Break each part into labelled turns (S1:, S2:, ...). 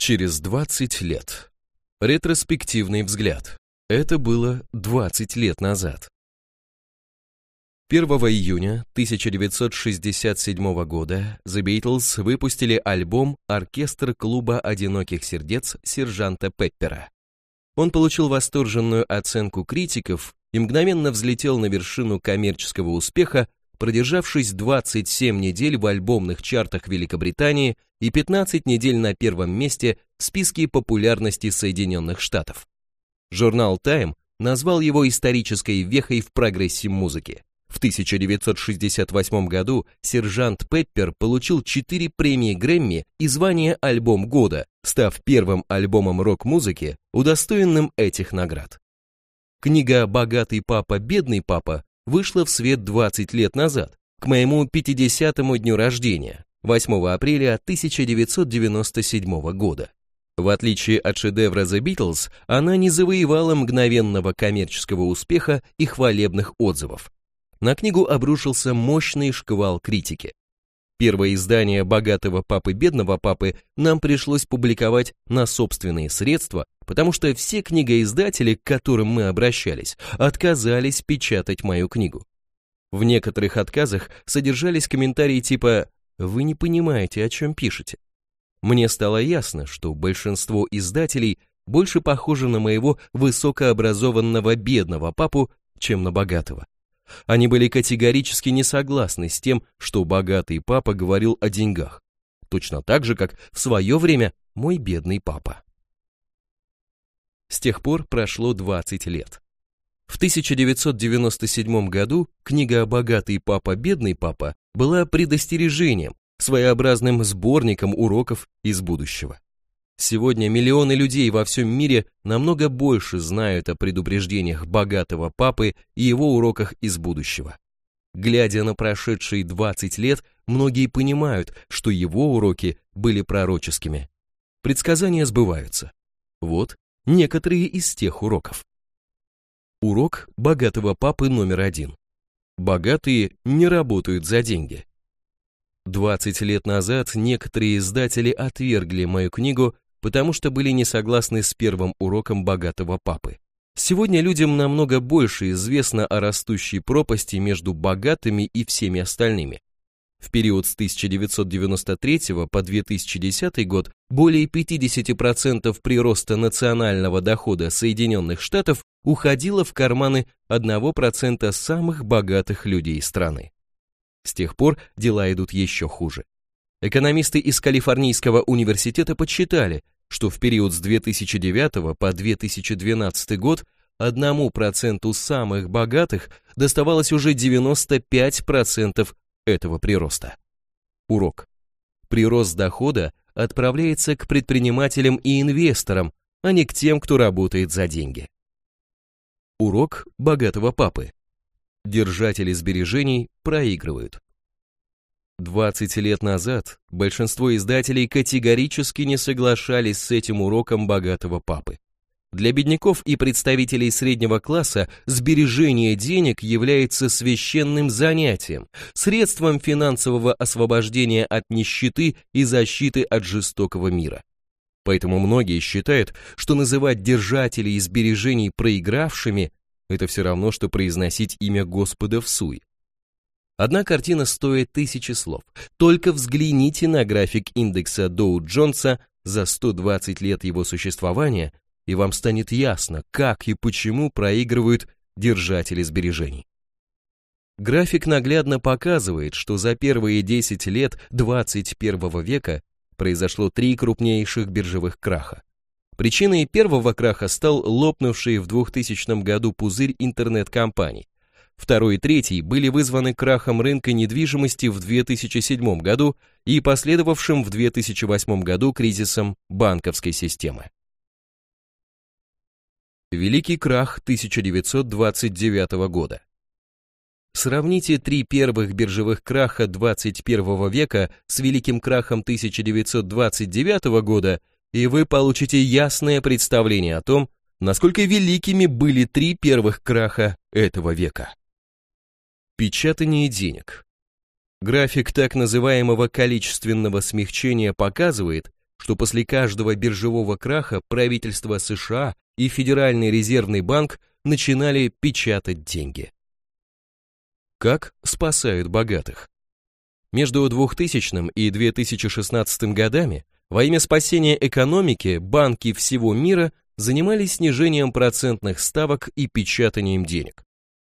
S1: Через 20 лет. Ретроспективный взгляд. Это было 20 лет назад. 1 июня 1967 года The Beatles выпустили альбом «Оркестр клуба одиноких сердец» сержанта Пеппера. Он получил восторженную оценку критиков и мгновенно взлетел на вершину коммерческого успеха, продержавшись 27 недель в альбомных чартах Великобритании и 15 недель на первом месте в списке популярности Соединенных Штатов. Журнал Time назвал его исторической вехой в прогрессе музыки. В 1968 году сержант Пеппер получил 4 премии Грэмми и звание «Альбом года», став первым альбомом рок-музыки, удостоенным этих наград. Книга «Богатый папа, бедный папа» вышла в свет 20 лет назад, к моему 50-му дню рождения, 8 апреля 1997 года. В отличие от шедевра The Beatles, она не завоевала мгновенного коммерческого успеха и хвалебных отзывов. На книгу обрушился мощный шквал критики. Первое издание «Богатого папы, бедного папы» нам пришлось публиковать на собственные средства, потому что все книгоиздатели, к которым мы обращались, отказались печатать мою книгу. В некоторых отказах содержались комментарии типа «Вы не понимаете, о чем пишете». Мне стало ясно, что большинство издателей больше похожи на моего высокообразованного бедного папу, чем на богатого. Они были категорически не согласны с тем, что богатый папа говорил о деньгах, точно так же, как в свое время мой бедный папа. С тех пор прошло 20 лет. В 1997 году книга «Богатый папа, бедный папа» была предостережением, своеобразным сборником уроков из будущего. Сегодня миллионы людей во всем мире намного больше знают о предупреждениях богатого папы и его уроках из будущего. Глядя на прошедшие 20 лет, многие понимают, что его уроки были пророческими. Предсказания сбываются. Вот некоторые из тех уроков. Урок богатого папы номер один. Богатые не работают за деньги. 20 лет назад некоторые издатели отвергли мою книгу потому что были не согласны с первым уроком богатого папы. Сегодня людям намного больше известно о растущей пропасти между богатыми и всеми остальными. В период с 1993 по 2010 год более 50% прироста национального дохода Соединенных Штатов уходило в карманы 1% самых богатых людей страны. С тех пор дела идут еще хуже. Экономисты из Калифорнийского университета подсчитали, что в период с 2009 по 2012 год одному проценту самых богатых доставалось уже 95% этого прироста. Урок. Прирост дохода отправляется к предпринимателям и инвесторам, а не к тем, кто работает за деньги. Урок богатого папы. Держатели сбережений проигрывают. 20 лет назад большинство издателей категорически не соглашались с этим уроком богатого папы. Для бедняков и представителей среднего класса сбережение денег является священным занятием, средством финансового освобождения от нищеты и защиты от жестокого мира. Поэтому многие считают, что называть держателей сбережений проигравшими – это все равно, что произносить имя Господа в суе. Одна картина стоит тысячи слов. Только взгляните на график индекса Доу-Джонса за 120 лет его существования, и вам станет ясно, как и почему проигрывают держатели сбережений. График наглядно показывает, что за первые 10 лет 21 века произошло три крупнейших биржевых краха. Причиной первого краха стал лопнувший в 2000 году пузырь интернет-компаний, Второй и третий были вызваны крахом рынка недвижимости в 2007 году и последовавшим в 2008 году кризисом банковской системы. Великий крах 1929 года. Сравните три первых биржевых краха 21 века с великим крахом 1929 года, и вы получите ясное представление о том, насколько великими были три первых краха этого века. Печатание денег. График так называемого количественного смягчения показывает, что после каждого биржевого краха правительство США и Федеральный резервный банк начинали печатать деньги. Как спасают богатых? Между 2000 и 2016 годами во имя спасения экономики банки всего мира занимались снижением процентных ставок и печатанием денег.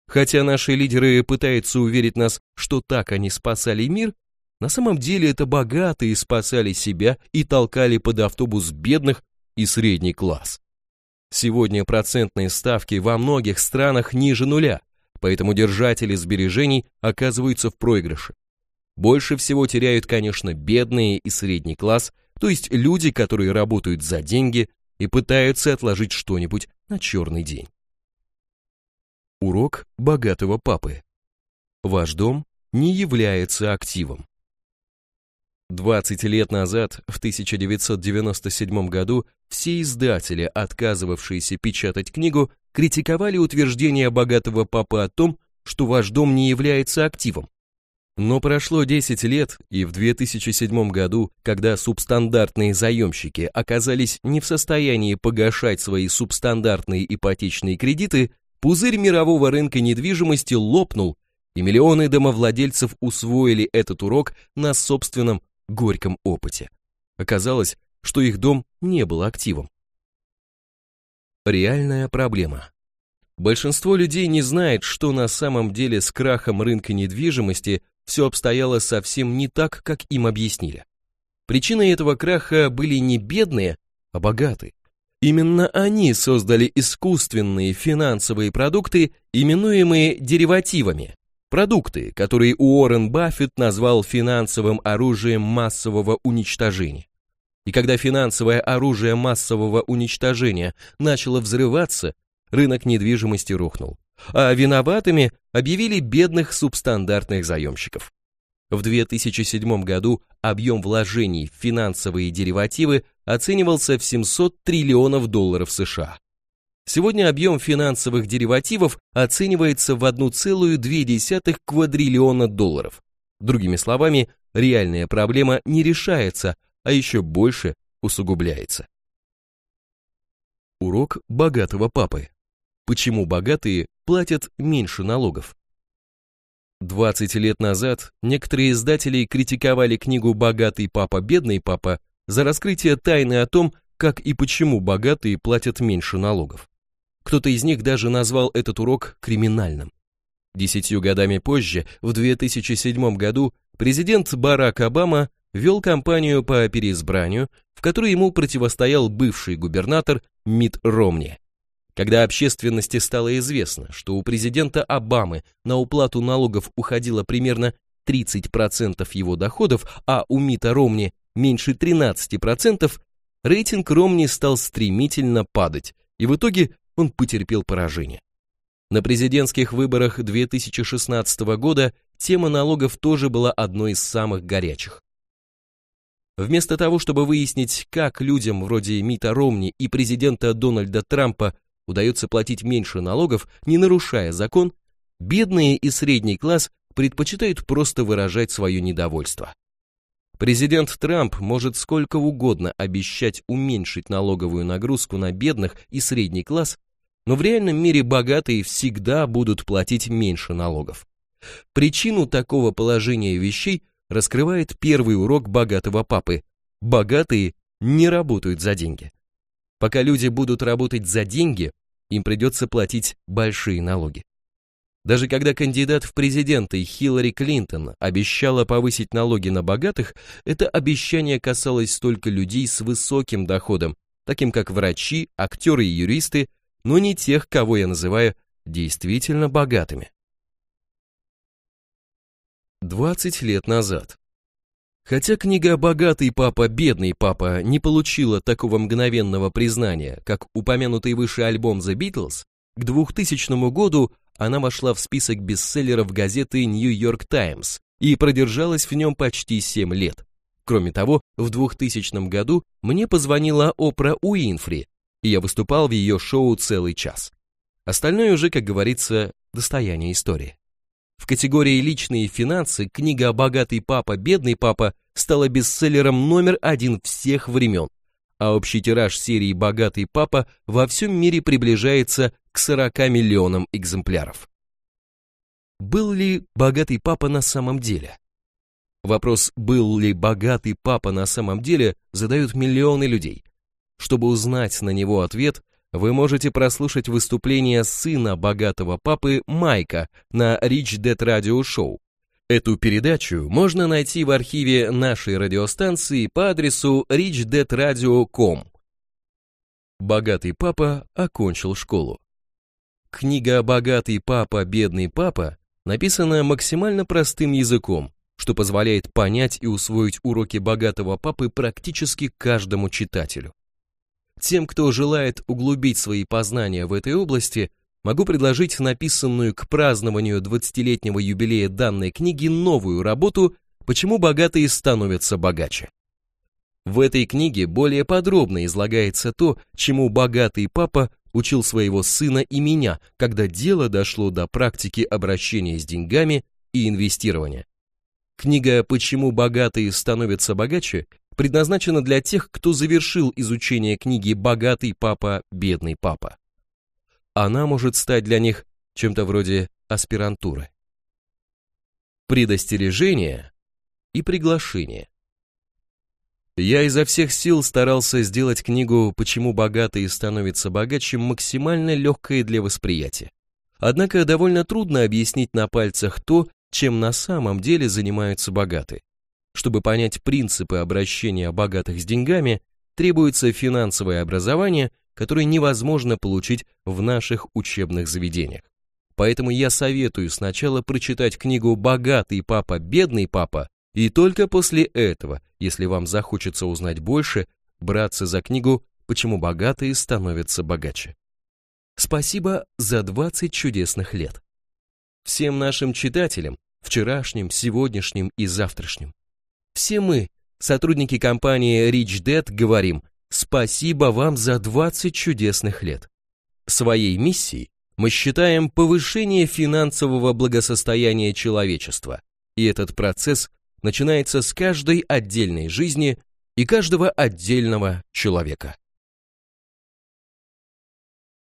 S1: Хотя наши лидеры пытаются уверить нас, что так они спасали мир, на самом деле это богатые спасали себя и толкали под автобус бедных и средний класс. Сегодня процентные ставки во многих странах ниже нуля, поэтому держатели сбережений оказываются в проигрыше. Больше всего теряют, конечно, бедные и средний класс, то есть люди, которые работают за деньги и пытаются отложить что-нибудь на черный день. Урок богатого папы. Ваш дом не является активом. 20 лет назад, в 1997 году, все издатели, отказывавшиеся печатать книгу, критиковали утверждение богатого папы о том, что ваш дом не является активом. Но прошло 10 лет, и в 2007 году, когда субстандартные заемщики оказались не в состоянии погашать свои субстандартные ипотечные кредиты, Пузырь мирового рынка недвижимости лопнул, и миллионы домовладельцев усвоили этот урок на собственном горьком опыте. Оказалось, что их дом не был активом. Реальная проблема. Большинство людей не знает, что на самом деле с крахом рынка недвижимости все обстояло совсем не так, как им объяснили. Причиной этого краха были не бедные, а богатые. Именно они создали искусственные финансовые продукты, именуемые деривативами. Продукты, которые Уоррен Баффет назвал финансовым оружием массового уничтожения. И когда финансовое оружие массового уничтожения начало взрываться, рынок недвижимости рухнул. А виноватыми объявили бедных субстандартных заемщиков. В 2007 году объем вложений в финансовые деривативы оценивался в 700 триллионов долларов США. Сегодня объем финансовых деривативов оценивается в 1,2 квадриллиона долларов. Другими словами, реальная проблема не решается, а еще больше усугубляется. Урок богатого папы. Почему богатые платят меньше налогов? 20 лет назад некоторые издатели критиковали книгу «Богатый папа, бедный папа» за раскрытие тайны о том, как и почему богатые платят меньше налогов. Кто-то из них даже назвал этот урок криминальным. Десятью годами позже, в 2007 году, президент Барак Обама вел кампанию по переизбранию, в которой ему противостоял бывший губернатор Мит Ромни. Когда общественности стало известно, что у президента Обамы на уплату налогов уходило примерно 30% его доходов, а у Мита Ромни меньше 13%, рейтинг Ромни стал стремительно падать, и в итоге он потерпел поражение. На президентских выборах 2016 года тема налогов тоже была одной из самых горячих. Вместо того, чтобы выяснить, как людям вроде Мита Ромни и президента Дональда Трампа удается платить меньше налогов, не нарушая закон, бедные и средний класс предпочитают просто выражать свое недовольство. Президент Трамп может сколько угодно обещать уменьшить налоговую нагрузку на бедных и средний класс, но в реальном мире богатые всегда будут платить меньше налогов. Причину такого положения вещей раскрывает первый урок богатого папы. Богатые не работают за деньги. Пока люди будут работать за деньги, им придется платить большие налоги. Даже когда кандидат в президенты Хиллари Клинтон обещала повысить налоги на богатых, это обещание касалось только людей с высоким доходом, таким как врачи, актеры и юристы, но не тех, кого я называю действительно богатыми. 20 лет назад Хотя книга «Богатый папа, бедный папа» не получила такого мгновенного признания, как упомянутый выше альбом The Beatles, к 2000 году она вошла в список бестселлеров газеты New York Times и продержалась в нем почти 7 лет. Кроме того, в 2000 году мне позвонила Опра Уинфри, и я выступал в ее шоу целый час. Остальное уже, как говорится, достояние истории. В категории «Личные финансы» книга «Богатый папа, бедный папа» стала бестселлером номер один всех времен, а общий тираж серии «Богатый папа» во всем мире приближается к 40 миллионам экземпляров. Был ли богатый папа на самом деле? Вопрос «был ли богатый папа на самом деле» задают миллионы людей. Чтобы узнать на него ответ, вы можете прослушать выступление сына богатого папы Майка на Rich Dad Radio Show. Эту передачу можно найти в архиве нашей радиостанции по адресу richdeadradio.com. Богатый папа окончил школу. Книга «Богатый папа, бедный папа» написана максимально простым языком, что позволяет понять и усвоить уроки богатого папы практически каждому читателю. Тем, кто желает углубить свои познания в этой области, могу предложить написанную к празднованию 20-летнего юбилея данной книги новую работу «Почему богатые становятся богаче». В этой книге более подробно излагается то, чему богатый папа учил своего сына и меня, когда дело дошло до практики обращения с деньгами и инвестирования. Книга «Почему богатые становятся богаче» предназначена для тех, кто завершил изучение книги «Богатый папа, бедный папа». Она может стать для них чем-то вроде аспирантуры. Предостережение и приглашение. Я изо всех сил старался сделать книгу «Почему богатые становятся богаче» максимально легкой для восприятия. Однако довольно трудно объяснить на пальцах то, чем на самом деле занимаются богатые. Чтобы понять принципы обращения богатых с деньгами, требуется финансовое образование, которое невозможно получить в наших учебных заведениях. Поэтому я советую сначала прочитать книгу «Богатый папа, бедный папа», и только после этого, если вам захочется узнать больше, браться за книгу «Почему богатые становятся богаче». Спасибо за 20 чудесных лет. Всем нашим читателям, вчерашним, сегодняшним и завтрашним. Все мы, сотрудники компании Rich Dad, говорим спасибо вам за 20 чудесных лет. Своей миссией мы считаем повышение финансового благосостояния человечества, и этот процесс начинается с каждой отдельной жизни и каждого отдельного человека.